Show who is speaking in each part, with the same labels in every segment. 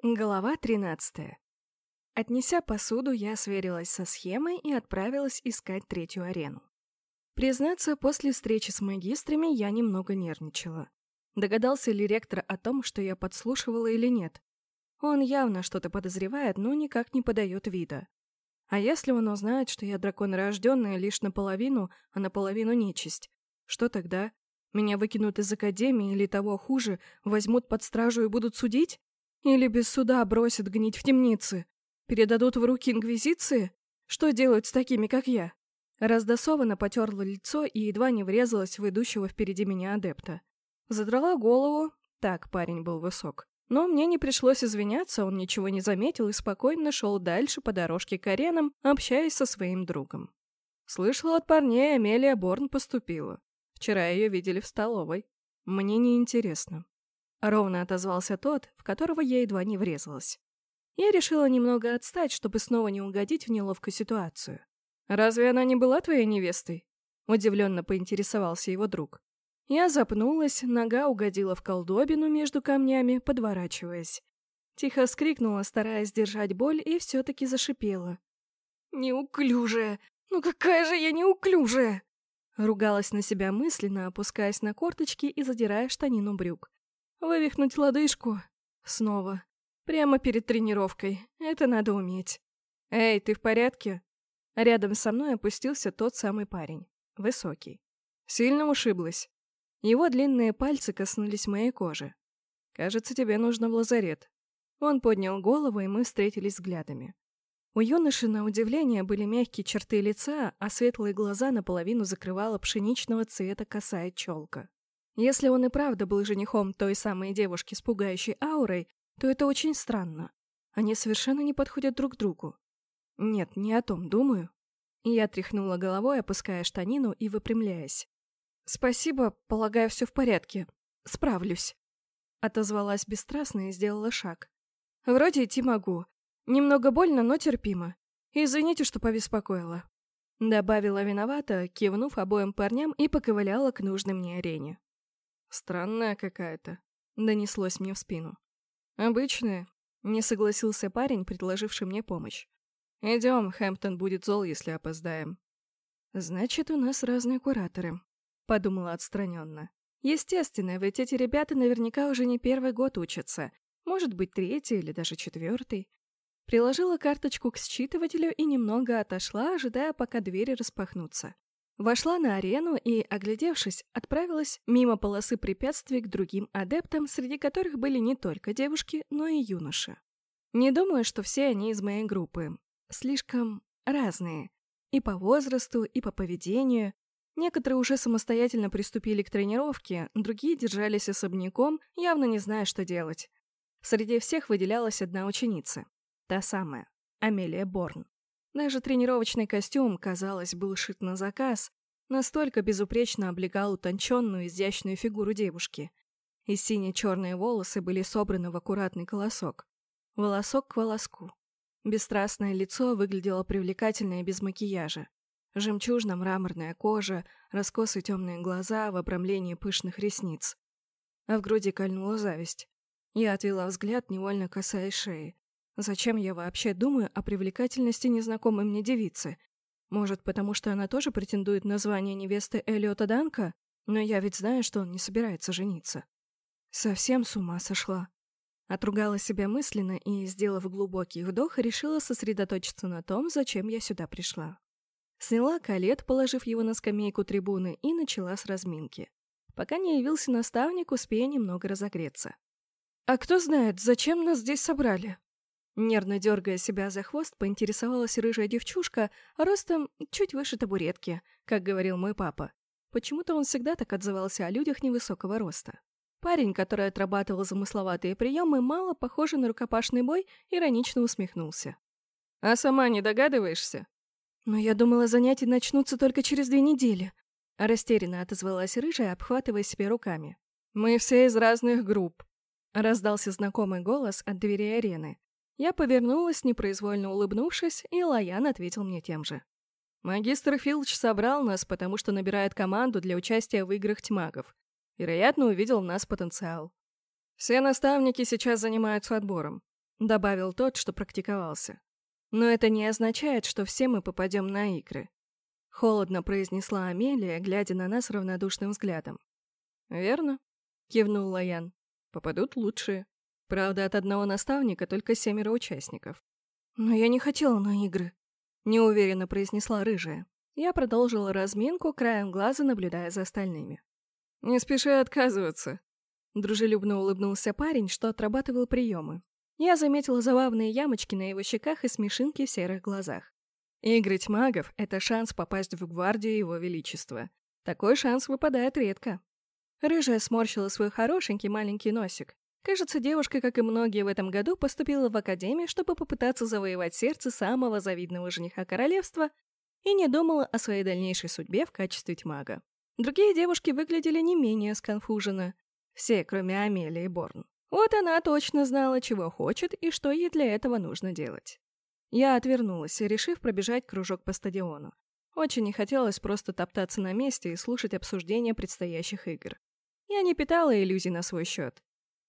Speaker 1: Глава 13. Отнеся посуду, я сверилась со схемой и отправилась искать третью арену. Признаться, после встречи с магистрами я немного нервничала. Догадался ли ректор о том, что я подслушивала или нет? Он явно что-то подозревает, но никак не подает вида. А если он узнает, что я драконорожденная лишь наполовину, а наполовину нечисть? Что тогда? Меня выкинут из академии или того хуже, возьмут под стражу и будут судить? Или без суда бросят гнить в темнице? Передадут в руки Инквизиции? Что делают с такими, как я? Раздосованно потерла лицо и едва не врезалась в идущего впереди меня адепта. Задрала голову. Так, парень был высок. Но мне не пришлось извиняться, он ничего не заметил и спокойно шел дальше по дорожке к аренам, общаясь со своим другом. Слышала от парней, Амелия Борн поступила. Вчера ее видели в столовой. Мне не интересно. Ровно отозвался тот, в которого я едва не врезалась. Я решила немного отстать, чтобы снова не угодить в неловкую ситуацию. «Разве она не была твоей невестой?» Удивленно поинтересовался его друг. Я запнулась, нога угодила в колдобину между камнями, подворачиваясь. Тихо скрикнула, стараясь сдержать боль, и все-таки зашипела. «Неуклюжая! Ну какая же я неуклюжая!» Ругалась на себя мысленно, опускаясь на корточки и задирая штанину брюк. Вывихнуть лодыжку. Снова. Прямо перед тренировкой. Это надо уметь. «Эй, ты в порядке?» Рядом со мной опустился тот самый парень. Высокий. Сильно ушиблась. Его длинные пальцы коснулись моей кожи. «Кажется, тебе нужно в лазарет». Он поднял голову, и мы встретились взглядами. У юноши, на удивление, были мягкие черты лица, а светлые глаза наполовину закрывала пшеничного цвета косая челка. Если он и правда был женихом той самой девушки с пугающей аурой, то это очень странно. Они совершенно не подходят друг другу. Нет, не о том думаю. Я тряхнула головой, опуская штанину и выпрямляясь. «Спасибо, полагаю, все в порядке. Справлюсь». Отозвалась бесстрастно и сделала шаг. «Вроде идти могу. Немного больно, но терпимо. Извините, что побеспокоила». Добавила виновата, кивнув обоим парням и поковыляла к нужной мне арене. «Странная какая-то», — донеслось мне в спину. «Обычная», — не согласился парень, предложивший мне помощь. «Идем, Хэмптон будет зол, если опоздаем». «Значит, у нас разные кураторы», — подумала отстраненно. «Естественно, ведь эти ребята наверняка уже не первый год учатся. Может быть, третий или даже четвертый». Приложила карточку к считывателю и немного отошла, ожидая, пока двери распахнутся. Вошла на арену и, оглядевшись, отправилась мимо полосы препятствий к другим адептам, среди которых были не только девушки, но и юноши. Не думаю, что все они из моей группы. Слишком разные. И по возрасту, и по поведению. Некоторые уже самостоятельно приступили к тренировке, другие держались особняком, явно не зная, что делать. Среди всех выделялась одна ученица. Та самая, Амелия Борн. Даже тренировочный костюм, казалось, был шит на заказ, настолько безупречно облегал утонченную, изящную фигуру девушки. И сине-черные волосы были собраны в аккуратный колосок. Волосок к волоску. Бесстрастное лицо выглядело привлекательно и без макияжа. Жемчужно-мраморная кожа, раскосые темные глаза в обрамлении пышных ресниц. А в груди кольнула зависть. Я отвела взгляд, невольно касаясь шеи. Зачем я вообще думаю о привлекательности незнакомой мне девицы? Может, потому что она тоже претендует на звание невесты Элиота Данка? Но я ведь знаю, что он не собирается жениться. Совсем с ума сошла. Отругала себя мысленно и, сделав глубокий вдох, решила сосредоточиться на том, зачем я сюда пришла. Сняла колет, положив его на скамейку трибуны, и начала с разминки. Пока не явился наставник, успея немного разогреться. «А кто знает, зачем нас здесь собрали?» Нервно дергая себя за хвост, поинтересовалась рыжая девчушка, ростом чуть выше табуретки, как говорил мой папа. Почему-то он всегда так отзывался о людях невысокого роста. Парень, который отрабатывал замысловатые приемы, мало похожий на рукопашный бой, иронично усмехнулся. «А сама не догадываешься?» «Но я думала, занятия начнутся только через две недели», растерянно отозвалась рыжая, обхватывая себя руками. «Мы все из разных групп», раздался знакомый голос от двери арены. Я повернулась, непроизвольно улыбнувшись, и Лоян ответил мне тем же. Магистр Филч собрал нас, потому что набирает команду для участия в играх тьмагов. Вероятно, увидел в нас потенциал. Все наставники сейчас занимаются отбором. — добавил тот, что практиковался. «Но это не означает, что все мы попадем на игры», — холодно произнесла Амелия, глядя на нас равнодушным взглядом. «Верно», — кивнул Лаян. «Попадут лучшие. Правда, от одного наставника только семеро участников». «Но я не хотела на игры», — неуверенно произнесла рыжая. Я продолжила разминку, краем глаза наблюдая за остальными. «Не спеши отказываться», — дружелюбно улыбнулся парень, что отрабатывал приемы. Я заметила забавные ямочки на его щеках и смешинки в серых глазах. Игры магов — это шанс попасть в гвардию Его Величества. Такой шанс выпадает редко. Рыжая сморщила свой хорошенький маленький носик. Кажется, девушка, как и многие в этом году, поступила в академию, чтобы попытаться завоевать сердце самого завидного жениха королевства и не думала о своей дальнейшей судьбе в качестве тьмага. Другие девушки выглядели не менее сконфуженно. Все, кроме Амелии Борн. Вот она точно знала, чего хочет и что ей для этого нужно делать. Я отвернулась, решив пробежать кружок по стадиону. Очень не хотелось просто топтаться на месте и слушать обсуждения предстоящих игр. Я не питала иллюзий на свой счет.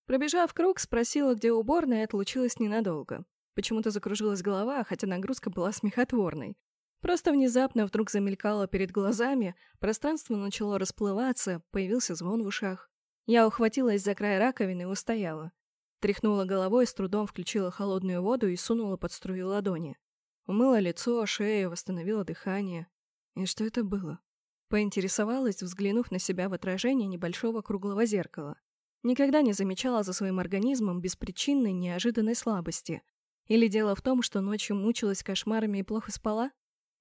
Speaker 1: Пробежав круг, спросила, где уборная, и отлучилась ненадолго. Почему-то закружилась голова, хотя нагрузка была смехотворной. Просто внезапно вдруг замелькало перед глазами, пространство начало расплываться, появился звон в ушах. Я ухватилась за край раковины и устояла. Тряхнула головой, с трудом включила холодную воду и сунула под струю ладони. Умыла лицо, шею, восстановила дыхание. И что это было? Поинтересовалась, взглянув на себя в отражение небольшого круглого зеркала. Никогда не замечала за своим организмом беспричинной неожиданной слабости. Или дело в том, что ночью мучилась кошмарами и плохо спала?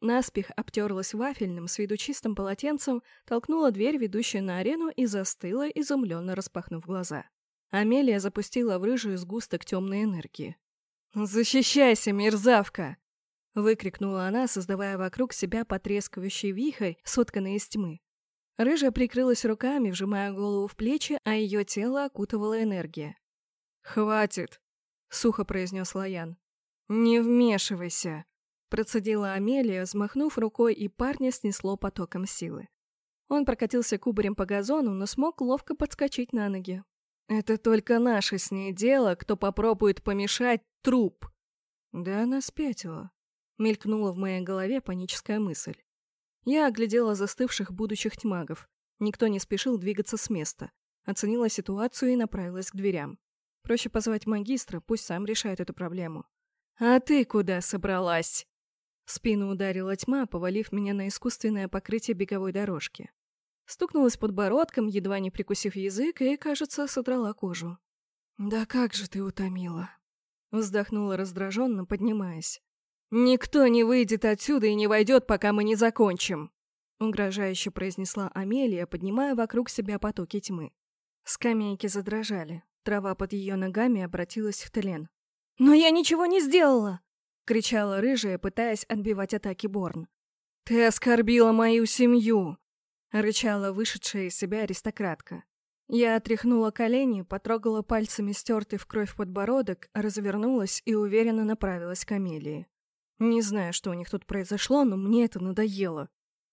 Speaker 1: Наспех обтерлась вафельным с виду чистым полотенцем, толкнула дверь, ведущую на арену, и застыла, изумленно распахнув глаза. Амелия запустила в рыжую сгусток темной энергии. «Защищайся, мерзавка!» Выкрикнула она, создавая вокруг себя потрескивающий вихрь, сотканный из тьмы. Рыжая прикрылась руками, вжимая голову в плечи, а ее тело окутывала энергия. «Хватит!» — сухо произнес Лаян. «Не вмешивайся!» Процедила Амелия, взмахнув рукой, и парня снесло потоком силы. Он прокатился кубарем по газону, но смог ловко подскочить на ноги. «Это только наше с ней дело, кто попробует помешать труп!» «Да она спятила», — мелькнула в моей голове паническая мысль. Я оглядела застывших будущих тьмагов. Никто не спешил двигаться с места. Оценила ситуацию и направилась к дверям. Проще позвать магистра, пусть сам решает эту проблему. «А ты куда собралась?» В спину ударила тьма, повалив меня на искусственное покрытие беговой дорожки. Стукнулась подбородком, едва не прикусив язык, и, кажется, содрала кожу. «Да как же ты утомила!» Вздохнула раздраженно, поднимаясь. «Никто не выйдет отсюда и не войдет, пока мы не закончим!» Угрожающе произнесла Амелия, поднимая вокруг себя потоки тьмы. Скамейки задрожали. Трава под ее ногами обратилась в тлен. «Но я ничего не сделала!» кричала рыжая, пытаясь отбивать атаки Борн. «Ты оскорбила мою семью!» — рычала вышедшая из себя аристократка. Я отряхнула колени, потрогала пальцами стертый в кровь подбородок, развернулась и уверенно направилась к Амелии. Не знаю, что у них тут произошло, но мне это надоело.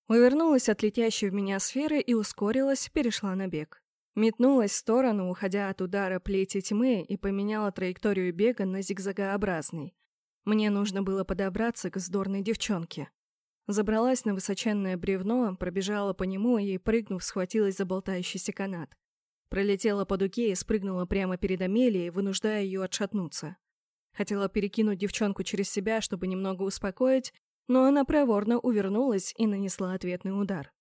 Speaker 1: Увернулась от летящей в меня сферы и ускорилась, перешла на бег. Метнулась в сторону, уходя от удара плети тьмы и поменяла траекторию бега на зигзагообразный. Мне нужно было подобраться к вздорной девчонке. Забралась на высоченное бревно, пробежала по нему и, прыгнув, схватилась за болтающийся канат. Пролетела по дуге и спрыгнула прямо перед Амелией, вынуждая ее отшатнуться. Хотела перекинуть девчонку через себя, чтобы немного успокоить, но она проворно увернулась и нанесла ответный удар.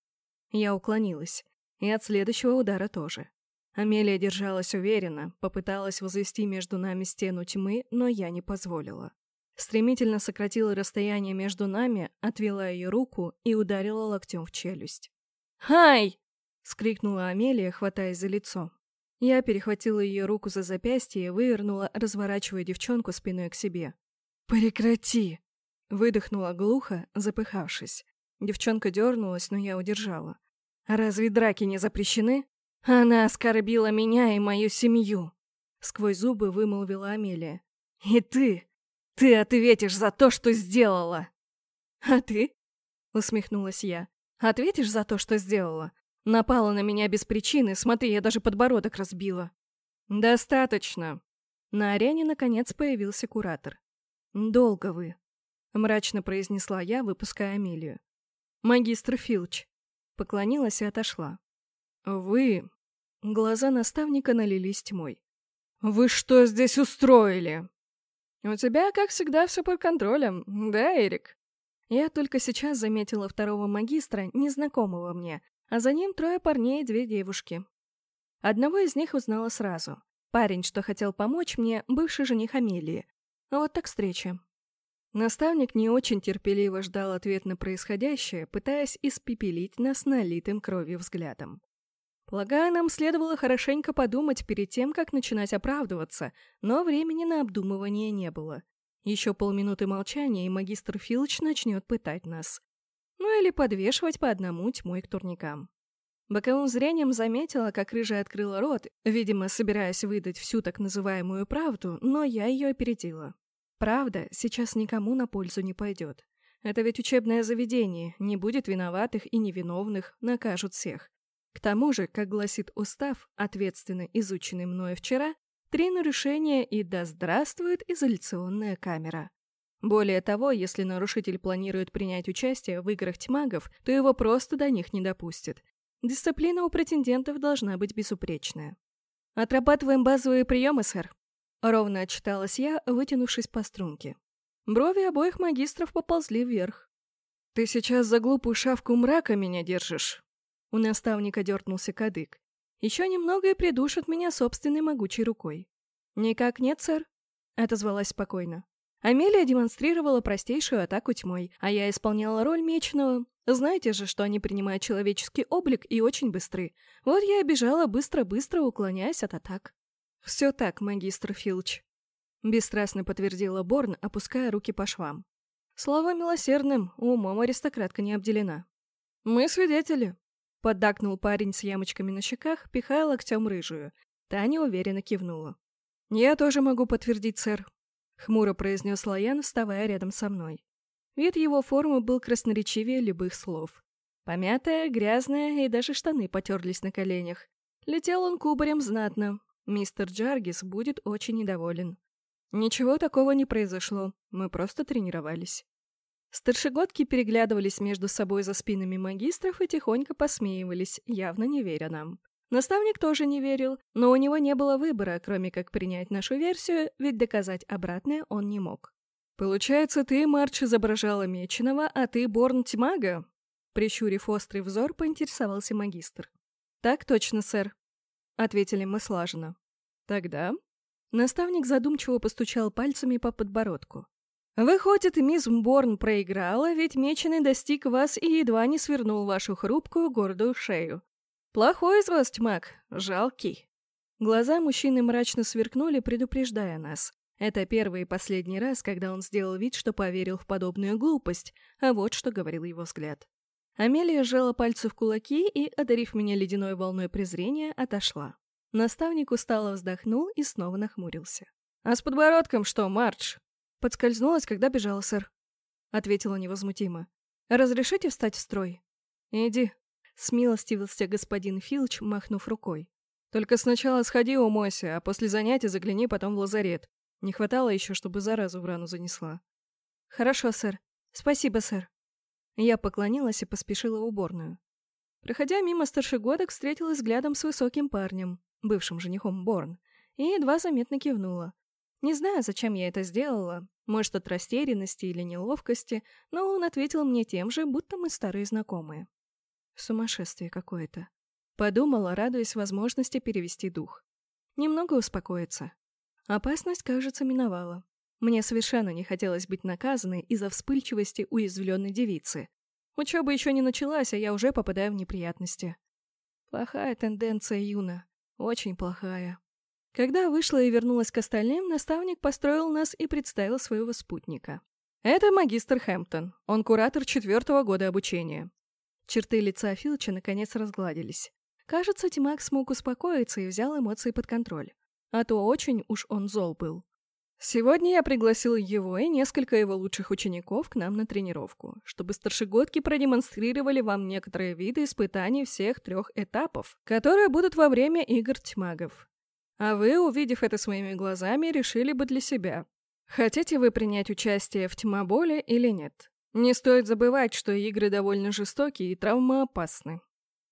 Speaker 1: Я уклонилась. И от следующего удара тоже. Амелия держалась уверенно, попыталась возвести между нами стену тьмы, но я не позволила. Стремительно сократила расстояние между нами, отвела ее руку и ударила локтем в челюсть. «Хай!» — скрикнула Амелия, хватаясь за лицо. Я перехватила ее руку за запястье и вывернула, разворачивая девчонку спиной к себе. «Прекрати!» — выдохнула глухо, запыхавшись. Девчонка дернулась, но я удержала. «Разве драки не запрещены? Она оскорбила меня и мою семью!» Сквозь зубы вымолвила Амелия. «И ты! Ты ответишь за то, что сделала!» «А ты?» — усмехнулась я. «Ответишь за то, что сделала? Напала на меня без причины, смотри, я даже подбородок разбила». «Достаточно!» На арене, наконец, появился куратор. «Долго вы», — мрачно произнесла я, выпуская Амелию. «Магистр Филч». Поклонилась и отошла. «Вы...» Глаза наставника налились тьмой. «Вы что здесь устроили?» «У тебя, как всегда, все под контролем, да, Эрик?» Я только сейчас заметила второго магистра, незнакомого мне, а за ним трое парней и две девушки. Одного из них узнала сразу. Парень, что хотел помочь мне, бывший жених Амелии. Вот так встреча. Наставник не очень терпеливо ждал ответ на происходящее, пытаясь испепелить нас налитым кровью взглядом. Полагаю, нам следовало хорошенько подумать перед тем, как начинать оправдываться, но времени на обдумывание не было. Еще полминуты молчания, и магистр Филч начнет пытать нас. Ну или подвешивать по одному тьмой к турникам. Боковым зрением заметила, как рыжая открыла рот, видимо, собираясь выдать всю так называемую правду, но я ее опередила. Правда сейчас никому на пользу не пойдет. Это ведь учебное заведение, не будет виноватых и невиновных, накажут всех. К тому же, как гласит устав, ответственно изученный мною вчера, три нарушения и да здравствует изоляционная камера. Более того, если нарушитель планирует принять участие в играх тьмагов, то его просто до них не допустят. Дисциплина у претендентов должна быть безупречная. «Отрабатываем базовые приемы, сэр», Ровно отчиталась я, вытянувшись по струнке. Брови обоих магистров поползли вверх. «Ты сейчас за глупую шавку мрака меня держишь?» У наставника дернулся кадык. «Еще немного и придушат меня собственной могучей рукой». «Никак нет, сэр», — отозвалась спокойно. Амелия демонстрировала простейшую атаку тьмой, а я исполняла роль меченого. Знаете же, что они принимают человеческий облик и очень быстры. Вот я и бежала быстро-быстро, уклоняясь от атак. «Все так, магистр Филч», — бесстрастно подтвердила Борн, опуская руки по швам. «Слава милосердным, умом аристократка не обделена». «Мы свидетели», — поддакнул парень с ямочками на щеках, пихая локтем рыжую. Таня уверенно кивнула. «Я тоже могу подтвердить, сэр», — хмуро произнес Лоян, вставая рядом со мной. Вид его формы был красноречивее любых слов. Помятая, грязная, и даже штаны потерлись на коленях. Летел он кубарем знатно, Мистер Джаргис будет очень недоволен. Ничего такого не произошло, мы просто тренировались. Старшегодки переглядывались между собой за спинами магистров и тихонько посмеивались, явно не веря нам. Наставник тоже не верил, но у него не было выбора, кроме как принять нашу версию, ведь доказать обратное он не мог. «Получается, ты, Марч, изображала Меченого, а ты Борн Тьмага?» Прищурив острый взор, поинтересовался магистр. «Так точно, сэр», — ответили мы слаженно. «Тогда...» Наставник задумчиво постучал пальцами по подбородку. «Выходит, мисс Борн проиграла, ведь Меченый достиг вас и едва не свернул вашу хрупкую гордую шею. Плохой из вас тьмак, жалкий». Глаза мужчины мрачно сверкнули, предупреждая нас. Это первый и последний раз, когда он сделал вид, что поверил в подобную глупость, а вот что говорил его взгляд. Амелия сжала пальцы в кулаки и, одарив меня ледяной волной презрения, отошла. Наставник устало вздохнул и снова нахмурился. «А с подбородком что, Мардж?» «Подскользнулась, когда бежала, сэр», — ответила невозмутимо. «Разрешите встать в строй?» «Иди», — смилостивился господин Филч, махнув рукой. «Только сначала сходи умойся, а после занятия загляни потом в лазарет. Не хватало еще, чтобы заразу в рану занесла». «Хорошо, сэр. Спасибо, сэр». Я поклонилась и поспешила в уборную. Проходя мимо старшегодок, встретилась взглядом с высоким парнем, бывшим женихом Борн, и едва заметно кивнула. Не знаю, зачем я это сделала, может, от растерянности или неловкости, но он ответил мне тем же, будто мы старые знакомые. Сумасшествие какое-то. Подумала, радуясь возможности перевести дух. Немного успокоиться. Опасность, кажется, миновала. Мне совершенно не хотелось быть наказанной из-за вспыльчивости уязвленной девицы. Учеба еще не началась, а я уже попадаю в неприятности. Плохая тенденция, Юна. Очень плохая. Когда вышла и вернулась к остальным, наставник построил нас и представил своего спутника. Это магистр Хэмптон. Он куратор четвертого года обучения. Черты лица Филча наконец разгладились. Кажется, Тимак смог успокоиться и взял эмоции под контроль. А то очень уж он зол был. Сегодня я пригласил его и несколько его лучших учеников к нам на тренировку, чтобы старшегодки продемонстрировали вам некоторые виды испытаний всех трех этапов, которые будут во время игр тьмагов. А вы, увидев это своими глазами, решили бы для себя. Хотите вы принять участие в тьмоболе или нет? Не стоит забывать, что игры довольно жестокие и травмоопасны.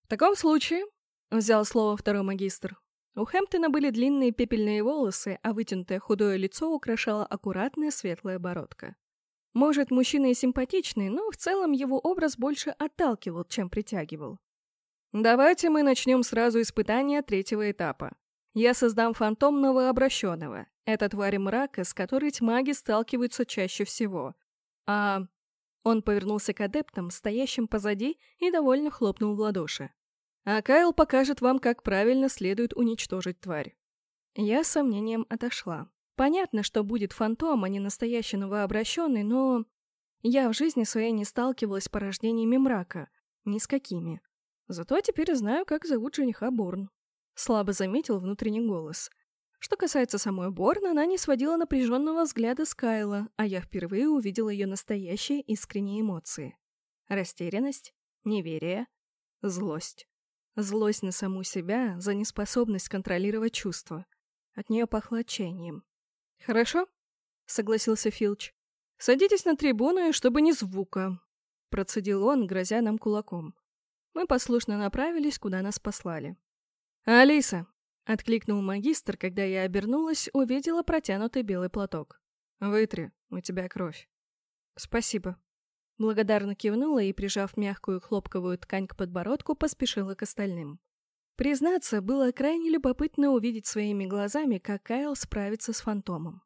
Speaker 1: В таком случае, взял слово второй магистр, у Хэмптона были длинные пепельные волосы, а вытянутое худое лицо украшала аккуратная светлая бородка. Может, мужчина и симпатичный, но в целом его образ больше отталкивал, чем притягивал. Давайте мы начнем сразу испытания третьего этапа. Я создам фантомного обращенного. Это тварь мрака, с которой тьмаги сталкиваются чаще всего. А... Он повернулся к адептам, стоящим позади, и довольно хлопнул в ладоши. А Кайл покажет вам, как правильно следует уничтожить тварь. Я с сомнением отошла. Понятно, что будет фантом, а не настоящий новообращенный, но... Я в жизни своей не сталкивалась с порождениями мрака. Ни с какими. Зато теперь знаю, как зовут жениха Борн. Слабо заметил внутренний голос. Что касается самой Борн, она не сводила напряженного взгляда с Кайла, а я впервые увидела ее настоящие искренние эмоции. Растерянность, неверие, злость. Злость на саму себя за неспособность контролировать чувства. От нее пахло отчаянием. «Хорошо», — согласился Филч. «Садитесь на трибуну, чтобы ни звука», — процедил он, грозя нам кулаком. Мы послушно направились, куда нас послали. «Алиса!» — откликнул магистр, когда я обернулась, увидела протянутый белый платок. «Вытри, у тебя кровь». «Спасибо». Благодарно кивнула и, прижав мягкую хлопковую ткань к подбородку, поспешила к остальным. Признаться, было крайне любопытно увидеть своими глазами, как Кайл справится с фантомом.